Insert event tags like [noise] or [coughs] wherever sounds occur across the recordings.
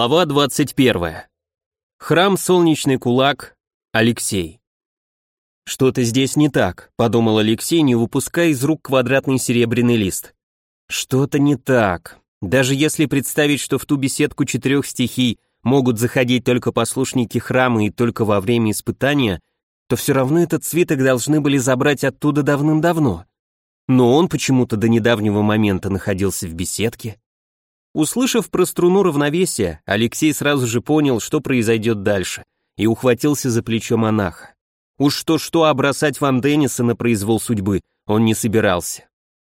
Глава 21. Храм Солнечный Кулак. Алексей. Что-то здесь не так, подумал Алексей, не выпуская из рук квадратный серебряный лист. Что-то не так. Даже если представить, что в ту беседку четырех стихий могут заходить только послушники храма и только во время испытания, то все равно этот свиток должны были забрать оттуда давным-давно. Но он почему-то до недавнего момента находился в беседке. Услышав про струну равновесия, Алексей сразу же понял, что произойдет дальше, и ухватился за плечо монаха. Уж что-что, а бросать Ван Денниса на произвол судьбы он не собирался.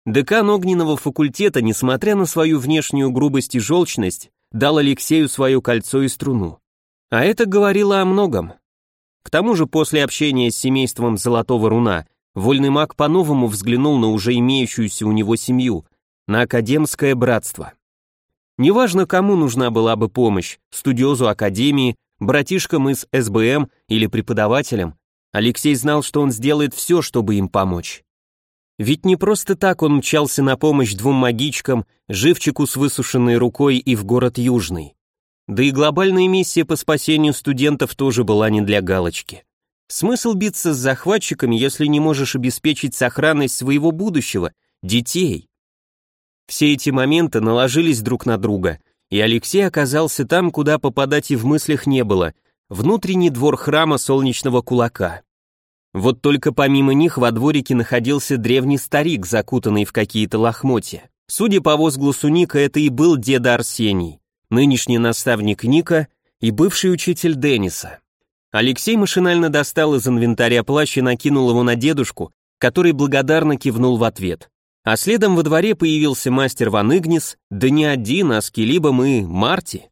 Декан огненного факультета, несмотря на свою внешнюю грубость и желчность, дал Алексею свое кольцо и струну. А это говорило о многом. К тому же после общения с семейством Золотого Руна, вольный маг по-новому взглянул на уже имеющуюся у него семью, на академское братство. Неважно, кому нужна была бы помощь, студиозу академии, братишкам из СБМ или преподавателям, Алексей знал, что он сделает все, чтобы им помочь. Ведь не просто так он мчался на помощь двум магичкам, живчику с высушенной рукой и в город Южный. Да и глобальная миссия по спасению студентов тоже была не для галочки. Смысл биться с захватчиками, если не можешь обеспечить сохранность своего будущего, детей? Все эти моменты наложились друг на друга, и Алексей оказался там, куда попадать и в мыслях не было, внутренний двор храма солнечного кулака. Вот только помимо них во дворике находился древний старик, закутанный в какие-то лохмотья. Судя по возгласу Ника, это и был деда Арсений, нынешний наставник Ника и бывший учитель Денниса. Алексей машинально достал из инвентаря плащ и накинул его на дедушку, который благодарно кивнул в ответ. А следом во дворе появился мастер Ван Игнис, да не один, а с Келибом и Марти.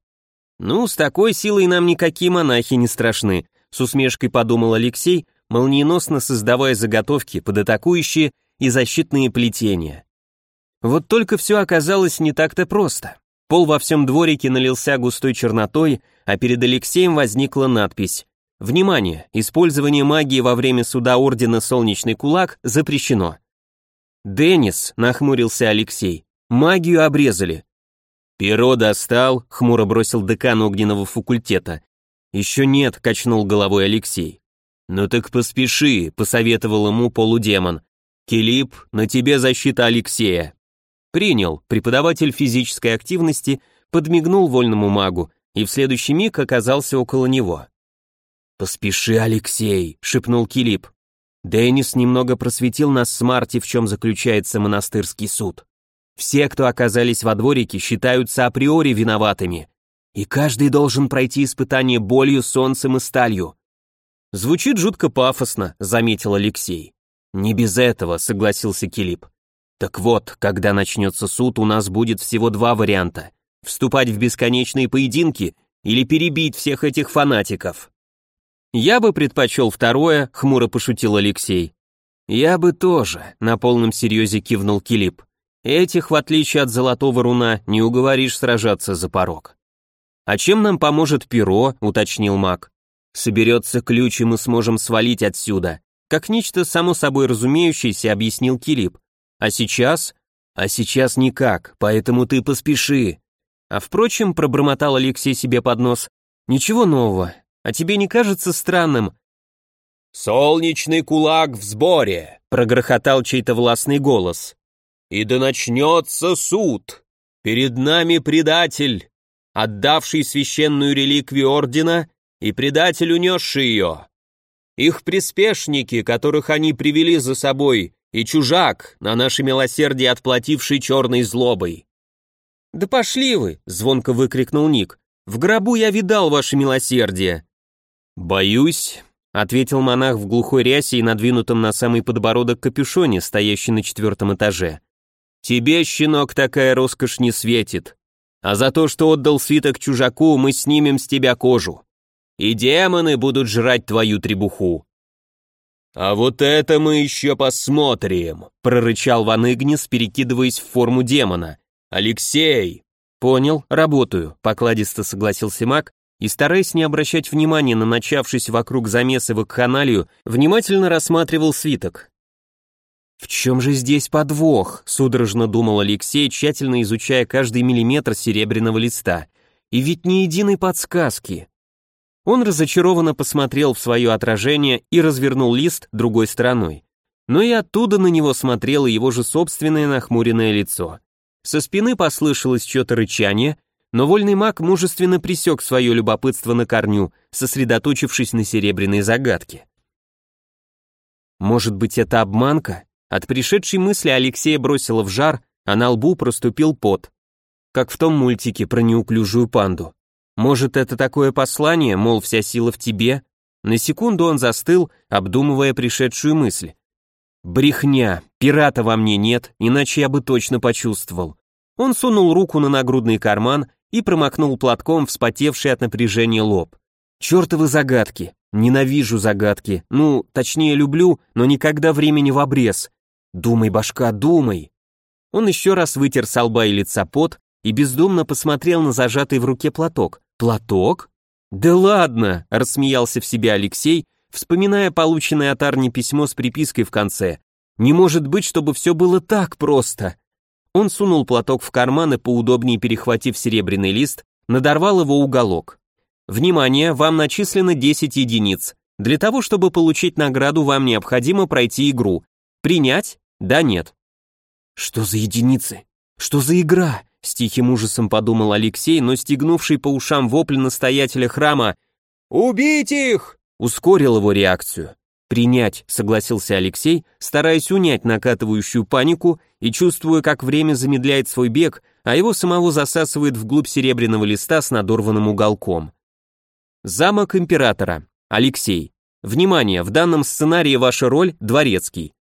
Ну, с такой силой нам никакие монахи не страшны, с усмешкой подумал Алексей, молниеносно создавая заготовки под атакующие и защитные плетения. Вот только все оказалось не так-то просто. Пол во всем дворике налился густой чернотой, а перед Алексеем возникла надпись «Внимание! Использование магии во время суда Ордена Солнечный Кулак запрещено. «Деннис», — нахмурился Алексей, — «магию обрезали». «Перо достал», — хмуро бросил декан огненного факультета. «Еще нет», — качнул головой Алексей. «Ну так поспеши», — посоветовал ему полудемон. «Килип, на тебе защита Алексея». Принял, преподаватель физической активности подмигнул вольному магу и в следующий миг оказался около него. «Поспеши, Алексей», — шепнул Килип. Деннис немного просветил нас с Марти, в чем заключается монастырский суд. Все, кто оказались во дворике, считаются априори виноватыми, и каждый должен пройти испытание болью, солнцем и сталью. Звучит жутко пафосно, заметил Алексей. Не без этого, согласился Килип. Так вот, когда начнется суд, у нас будет всего два варианта. Вступать в бесконечные поединки или перебить всех этих фанатиков. «Я бы предпочел второе», — хмуро пошутил Алексей. «Я бы тоже», — на полном серьезе кивнул Килип. «Этих, в отличие от Золотого Руна, не уговоришь сражаться за порог». «А чем нам поможет перо?» — уточнил маг. «Соберется ключ, и мы сможем свалить отсюда», — как нечто само собой разумеющееся объяснил Килип. «А сейчас?» «А сейчас никак, поэтому ты поспеши». А впрочем, пробормотал Алексей себе под нос, «Ничего нового, а тебе не кажется странным?» «Солнечный кулак в сборе!» — прогрохотал чей-то властный голос. «И да начнется суд! Перед нами предатель, отдавший священную реликвию Ордена и предатель, унесший ее. Их приспешники, которых они привели за собой, и чужак, на наше милосердие отплативший черной злобой». «Да пошли вы!» — звонко выкрикнул Ник. «В гробу я видал ваше милосердие!» «Боюсь», — ответил монах в глухой рясе и надвинутом на самый подбородок капюшоне, стоящий на четвертом этаже. «Тебе, щенок, такая роскошь не светит. А за то, что отдал свиток чужаку, мы снимем с тебя кожу. И демоны будут жрать твою требуху». «А вот это мы еще посмотрим», — прорычал Ван Игнис, перекидываясь в форму демона. «Алексей!» «Понял, работаю», — покладисто согласился маг и, стараясь не обращать внимания на начавшись вокруг замесы вакханалию, внимательно рассматривал свиток. «В чем же здесь подвох?» — судорожно думал Алексей, тщательно изучая каждый миллиметр серебряного листа. и ведь ни единой подсказки. Он разочарованно посмотрел в свое отражение и развернул лист другой стороной. Но и оттуда на него смотрело его же собственное нахмуренное лицо. Со спины послышалось что-то рычание, но вольный маг мужественно присек свое любопытство на корню, сосредоточившись на серебряной загадке. Может быть, это обманка? От пришедшей мысли Алексея бросило в жар, а на лбу проступил пот. Как в том мультике про неуклюжую панду. Может, это такое послание, мол, вся сила в тебе? На секунду он застыл, обдумывая пришедшую мысль. Брехня, пирата во мне нет, иначе я бы точно почувствовал. Он сунул руку на нагрудный карман и промокнул платком вспотевший от напряжения лоб. Чёртовы загадки. Ненавижу загадки. Ну, точнее, люблю, но никогда времени в обрез. Думай, башка, думай. Он еще раз вытер с лба и лица пот и бездумно посмотрел на зажатый в руке платок. Платок? Да ладно, рассмеялся в себя Алексей, вспоминая полученное от Арни письмо с припиской в конце. Не может быть, чтобы все было так просто. Он сунул платок в карман и, поудобнее перехватив серебряный лист, надорвал его уголок. Внимание, вам начислено 10 единиц. Для того, чтобы получить награду, вам необходимо пройти игру. Принять? Да, нет. Что за единицы? Что за игра? С тихим ужасом подумал Алексей, но стегнувший по ушам вопль настоятеля храма «Убить их!» ускорил его реакцию. «Принять», — согласился Алексей, стараясь унять накатывающую панику и чувствуя, как время замедляет свой бег, а его самого засасывает вглубь серебряного листа с надорванным уголком. Замок императора. Алексей. Внимание, в данном сценарии ваша роль – дворецкий.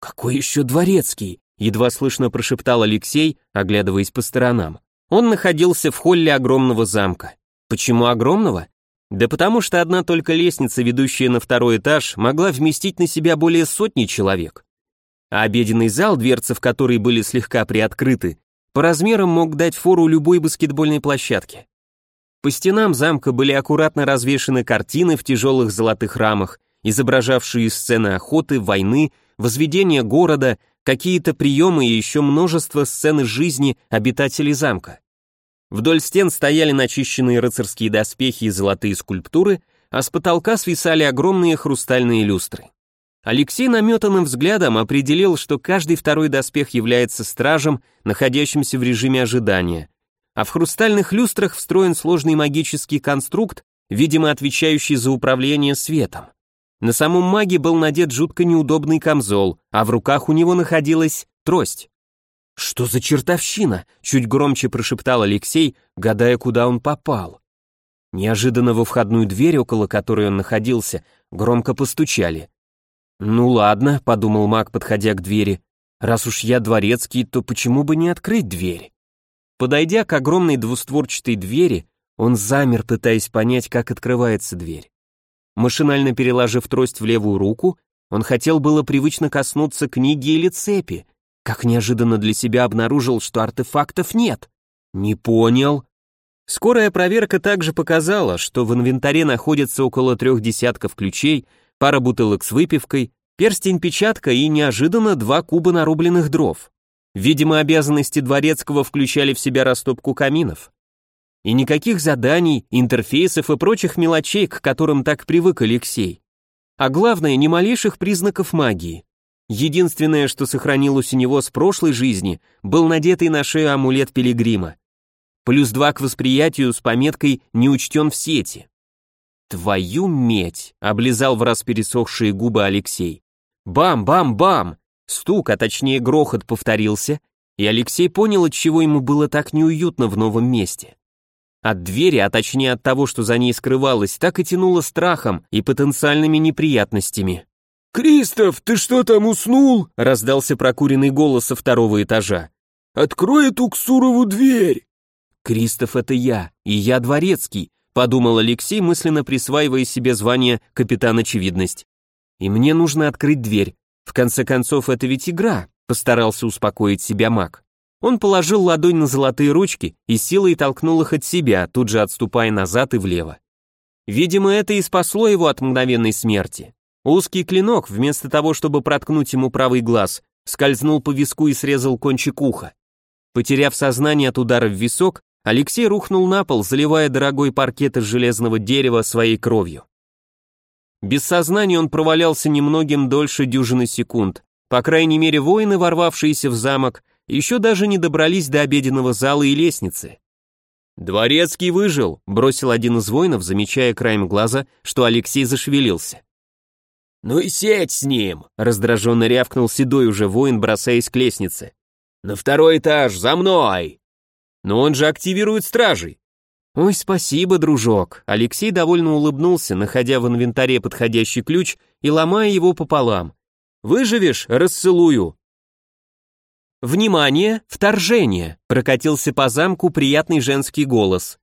Какой еще дворецкий? Едва слышно прошептал Алексей, оглядываясь по сторонам. Он находился в холле огромного замка. Почему огромного? Да потому что одна только лестница, ведущая на второй этаж, могла вместить на себя более сотни человек. А обеденный зал, дверцы в который были слегка приоткрыты, по размерам мог дать фору любой баскетбольной площадке. По стенам замка были аккуратно развешаны картины в тяжелых золотых рамах, изображавшие сцены охоты, войны, возведения города, какие-то приемы и еще множество сцен из жизни обитателей замка. Вдоль стен стояли начищенные рыцарские доспехи и золотые скульптуры, а с потолка свисали огромные хрустальные люстры. Алексей наметанным взглядом определил, что каждый второй доспех является стражем, находящимся в режиме ожидания, а в хрустальных люстрах встроен сложный магический конструкт, видимо отвечающий за управление светом. На самом маге был надет жутко неудобный камзол, а в руках у него находилась трость. «Что за чертовщина?» — чуть громче прошептал Алексей, гадая, куда он попал. Неожиданно во входную дверь, около которой он находился, громко постучали. «Ну ладно», — подумал маг, подходя к двери, — «раз уж я дворецкий, то почему бы не открыть дверь?» Подойдя к огромной двустворчатой двери, он замер, пытаясь понять, как открывается дверь. Машинально переложив трость в левую руку, он хотел было привычно коснуться книги или цепи, как неожиданно для себя обнаружил, что артефактов нет. Не понял. Скорая проверка также показала, что в инвентаре находится около трех десятков ключей, пара бутылок с выпивкой, перстень-печатка и неожиданно два куба нарубленных дров. Видимо, обязанности дворецкого включали в себя растопку каминов. И никаких заданий, интерфейсов и прочих мелочей, к которым так привык Алексей. А главное, ни малейших признаков магии. Единственное, что сохранилось у него с прошлой жизни, был надетый на шею амулет пилигрима. Плюс два к восприятию с пометкой «не учтен в сети». «Твою медь!» — облизал в раз пересохшие губы Алексей. «Бам-бам-бам!» Стук, а точнее грохот повторился, и Алексей понял, от чего ему было так неуютно в новом месте. От двери, а точнее от того, что за ней скрывалось, так и тянуло страхом и потенциальными неприятностями. «Кристоф, ты что там уснул?» — раздался прокуренный голос со второго этажа. «Открой эту Ксурову дверь!» «Кристоф, это я, и я дворецкий», — подумал Алексей, мысленно присваивая себе звание «Капитан Очевидность». «И мне нужно открыть дверь, в конце концов, это ведь игра, постарался успокоить себя маг. Он положил ладонь на золотые ручки и силой толкнул их от себя, тут же отступая назад и влево. Видимо, это и спасло его от мгновенной смерти. Узкий клинок, вместо того, чтобы проткнуть ему правый глаз, скользнул по виску и срезал кончик уха. Потеряв сознание от удара в висок, Алексей рухнул на пол, заливая дорогой паркет из железного дерева своей кровью. Без сознания он провалялся немногим дольше дюжины секунд. По крайней мере, воины, ворвавшиеся в замок, еще даже не добрались до обеденного зала и лестницы. «Дворецкий выжил», — бросил один из воинов, замечая краем глаза, что Алексей зашевелился. «Ну и сеть с ним!» — раздраженно рявкнул седой уже воин, бросаясь к лестнице. «На второй этаж, за мной!» «Но он же активирует стражей!» «Ой, спасибо, дружок!» Алексей довольно улыбнулся, находя в инвентаре подходящий ключ и ломая его пополам. «Выживешь? Расцелую!» «Внимание! Вторжение!» — прокатился по замку приятный женский голос.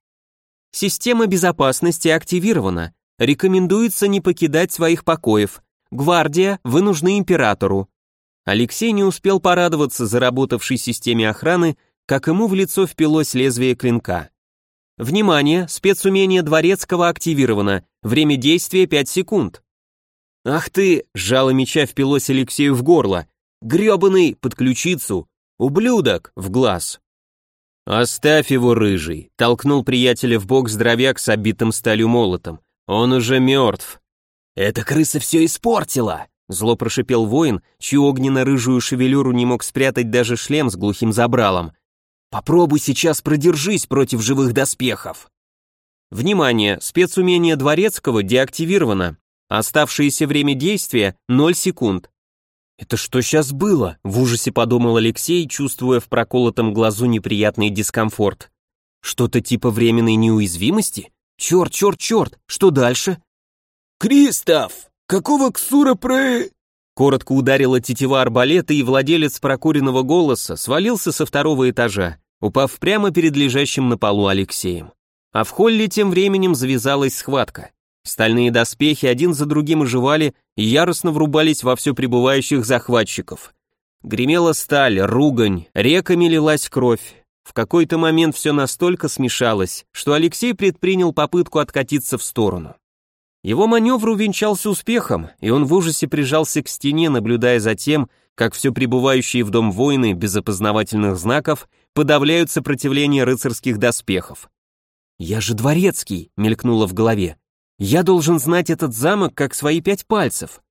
«Система безопасности активирована. Рекомендуется не покидать своих покоев. Гвардия, вы нужны императору». Алексей не успел порадоваться заработавшей системе охраны, как ему в лицо впилось лезвие клинка. «Внимание! Спецумение Дворецкого активировано. Время действия 5 секунд». «Ах ты!» — жало меча впилось Алексею в горло. Гребаный под ключицу, ублюдок в глаз. Оставь его, рыжий, толкнул приятеля в бок здоровяк с обитым сталью молотом. Он уже мертв. Эта крыса все испортила, зло прошипел воин, чью огненно-рыжую шевелюру не мог спрятать даже шлем с глухим забралом. Попробуй сейчас продержись против живых доспехов. Внимание, спецумение Дворецкого деактивировано. Оставшееся время действия 0 секунд. «Это что сейчас было?» — в ужасе подумал Алексей, чувствуя в проколотом глазу неприятный дискомфорт. «Что-то типа временной неуязвимости? Черт, черт, черт, что дальше?» «Кристоф, какого ксура про...» Коротко ударила тетива арбалета, и владелец прокуренного голоса свалился со второго этажа, упав прямо перед лежащим на полу Алексеем. А в холле тем временем завязалась схватка. Стальные доспехи один за другим оживали и яростно врубались во все прибывающих захватчиков. Гремела сталь, ругань, реками лилась кровь. В какой-то момент все настолько смешалось, что Алексей предпринял попытку откатиться в сторону. Его маневр увенчался успехом, и он в ужасе прижался к стене, наблюдая за тем, как все прибывающие в дом воины без опознавательных знаков подавляют сопротивление рыцарских доспехов. «Я же дворецкий», — мелькнуло в голове. Я должен знать этот замок как свои пять пальцев.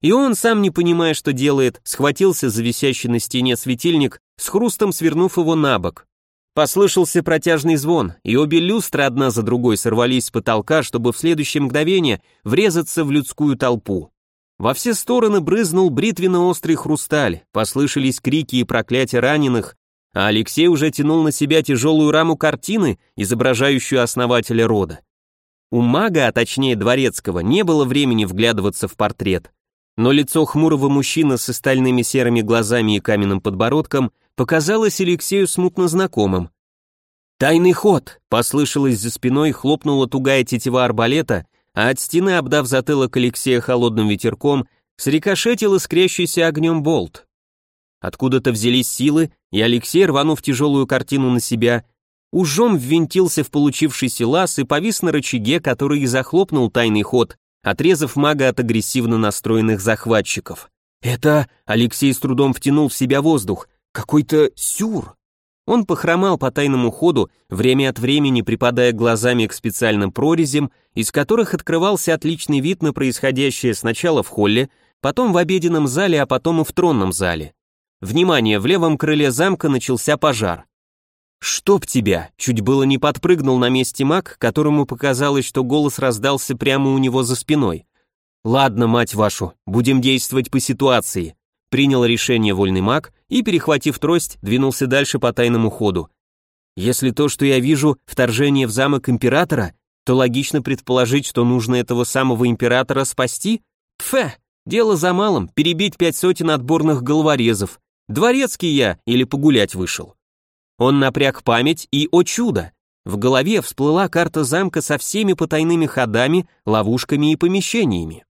И он, сам не понимая, что делает, схватился за висящий на стене светильник, с хрустом свернув его на бок. Послышался протяжный звон, и обе люстры одна за другой сорвались с потолка, чтобы в следующее мгновение врезаться в людскую толпу. Во все стороны брызнул бритвенно-острый хрусталь, послышались крики и проклятия раненых, а Алексей уже тянул на себя тяжелую раму картины, изображающую основателя рода. У мага, а точнее дворецкого, не было времени вглядываться в портрет. Но лицо хмурого мужчины с остальными серыми глазами и каменным подбородком показалось Алексею смутно знакомым. «Тайный ход!» — послышалось за спиной, хлопнула тугая тетива арбалета, а от стены, обдав затылок Алексея холодным ветерком, срикошетил искрящийся огнем болт. Откуда-то взялись силы, и Алексей, рванув тяжелую картину на себя, ужом ввинтился в получившийся лаз и повис на рычаге, который и захлопнул тайный ход, отрезав мага от агрессивно настроенных захватчиков. «Это...» — Алексей с трудом втянул в себя воздух. «Какой-то сюр!» Он похромал по тайному ходу, время от времени припадая глазами к специальным прорезям, из которых открывался отличный вид на происходящее сначала в холле, потом в обеденном зале, а потом и в тронном зале. Внимание, в левом крыле замка начался пожар. «Чтоб тебя!» Чуть было не подпрыгнул на месте маг, которому показалось, что голос раздался прямо у него за спиной. «Ладно, мать вашу, будем действовать по ситуации», принял решение вольный маг и, перехватив трость, двинулся дальше по тайному ходу. «Если то, что я вижу, вторжение в замок императора, то логично предположить, что нужно этого самого императора спасти? Пфе, дело за малым, перебить пять сотен отборных головорезов. Дворецкий я или погулять вышел?» Он напряг память и, о чудо, в голове всплыла карта замка со всеми потайными ходами, ловушками и помещениями.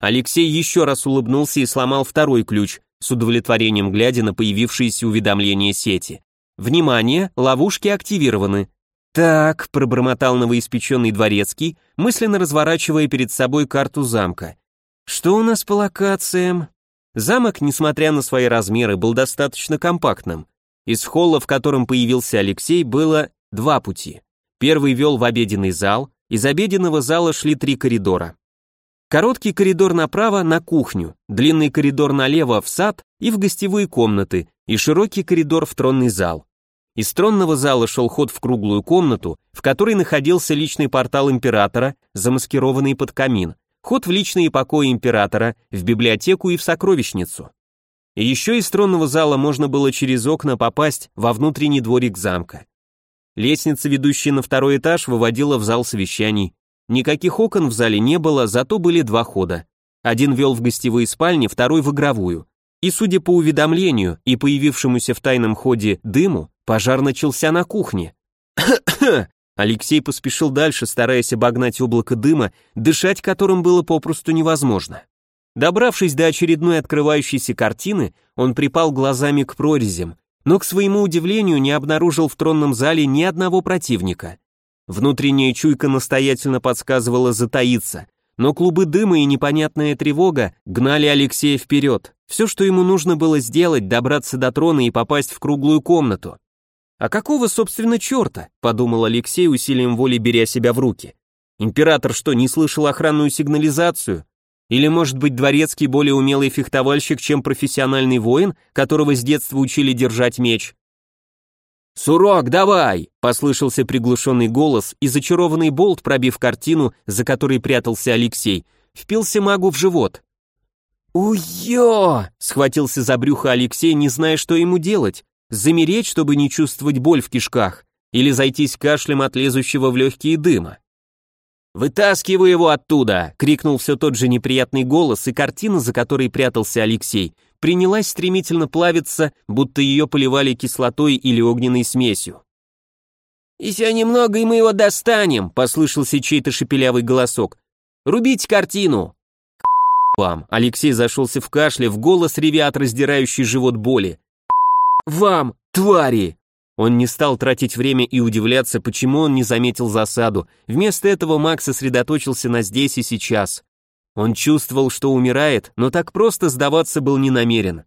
Алексей еще раз улыбнулся и сломал второй ключ, с удовлетворением глядя на появившиеся уведомления сети. «Внимание, ловушки активированы». «Так», — пробормотал новоиспеченный дворецкий, мысленно разворачивая перед собой карту замка. «Что у нас по локациям?» Замок, несмотря на свои размеры, был достаточно компактным. Из холла, в котором появился Алексей, было два пути. Первый вел в обеденный зал, из обеденного зала шли три коридора. Короткий коридор направо на кухню, длинный коридор налево в сад и в гостевые комнаты, и широкий коридор в тронный зал. Из тронного зала шел ход в круглую комнату, в которой находился личный портал императора, замаскированный под камин, ход в личные покои императора, в библиотеку и в сокровищницу. И еще из тронного зала можно было через окна попасть во внутренний дворик замка. Лестница, ведущая на второй этаж, выводила в зал совещаний, Никаких окон в зале не было, зато были два хода. Один вел в гостевые спальни, второй в игровую. И судя по уведомлению и появившемуся в тайном ходе дыму, пожар начался на кухне. [coughs] Алексей поспешил дальше, стараясь обогнать облако дыма, дышать которым было попросту невозможно. Добравшись до очередной открывающейся картины, он припал глазами к прорезям, но, к своему удивлению, не обнаружил в тронном зале ни одного противника. Внутренняя чуйка настоятельно подсказывала затаиться, но клубы дыма и непонятная тревога гнали Алексея вперед. Все, что ему нужно было сделать, добраться до трона и попасть в круглую комнату. «А какого, собственно, черта?» — подумал Алексей, усилием воли беря себя в руки. «Император что, не слышал охранную сигнализацию? Или, может быть, дворецкий более умелый фехтовальщик, чем профессиональный воин, которого с детства учили держать меч? «Сурок, давай!» — послышался приглушенный голос, и зачарованный болт, пробив картину, за которой прятался Алексей, впился магу в живот. «Уё!» — схватился за брюхо Алексей, не зная, что ему делать. Замереть, чтобы не чувствовать боль в кишках, или зайтись кашлем от лезущего в легкие дыма. «Вытаскивай его оттуда!» — крикнул все тот же неприятный голос, и картина, за которой прятался Алексей, принялась стремительно плавиться, будто ее поливали кислотой или огненной смесью. «Еще немного, и мы его достанем», — послышался чей-то шепелявый голосок. «Рубить картину!» «Вам!» — Алексей зашелся в кашле, в голос ревя от раздирающей живот боли. «Вам, твари!» Он не стал тратить время и удивляться, почему он не заметил засаду. Вместо этого Макс сосредоточился на здесь и сейчас. Он чувствовал, что умирает, но так просто сдаваться был не намерен.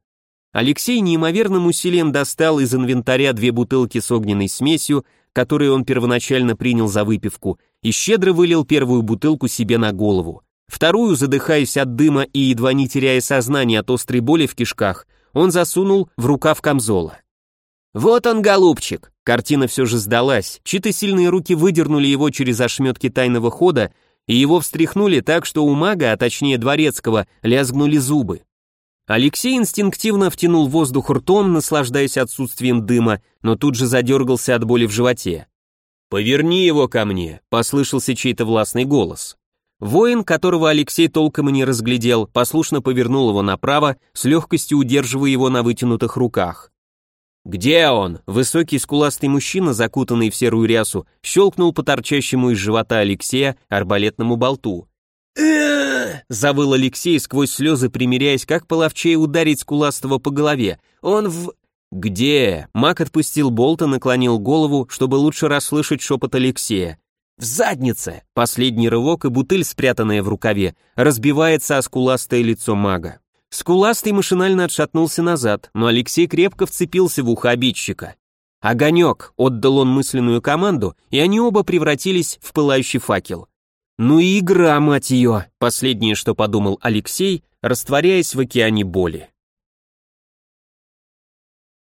Алексей неимоверным усилием достал из инвентаря две бутылки с огненной смесью, которые он первоначально принял за выпивку, и щедро вылил первую бутылку себе на голову. Вторую, задыхаясь от дыма и едва не теряя сознание от острой боли в кишках, он засунул в рукав камзола. «Вот он, голубчик!» Картина все же сдалась, чьи-то сильные руки выдернули его через ошметки тайного хода и его встряхнули так, что у мага, а точнее дворецкого, лязгнули зубы. Алексей инстинктивно втянул воздух ртом, наслаждаясь отсутствием дыма, но тут же задергался от боли в животе. «Поверни его ко мне», — послышался чей-то властный голос. Воин, которого Алексей толком и не разглядел, послушно повернул его направо, с легкостью удерживая его на вытянутых руках. «Где он?» Высокий скуластый мужчина, закутанный в серую рясу, щелкнул по торчащему из живота Алексея арбалетному болту. Завыл Алексей сквозь слезы, примиряясь, как половчее ударить скуластого по голове. «Он в...» «Где?» Мак отпустил болта, наклонил голову, чтобы лучше расслышать шепот Алексея. «В заднице!» Последний рывок, и бутыль, спрятанная в рукаве, разбивается о скуластое лицо мага. Скуластый машинально отшатнулся назад, но Алексей крепко вцепился в ухо обидчика. «Огонек!» — отдал он мысленную команду, и они оба превратились в пылающий факел. «Ну и игра, мать ее!» — последнее, что подумал Алексей, растворяясь в океане боли.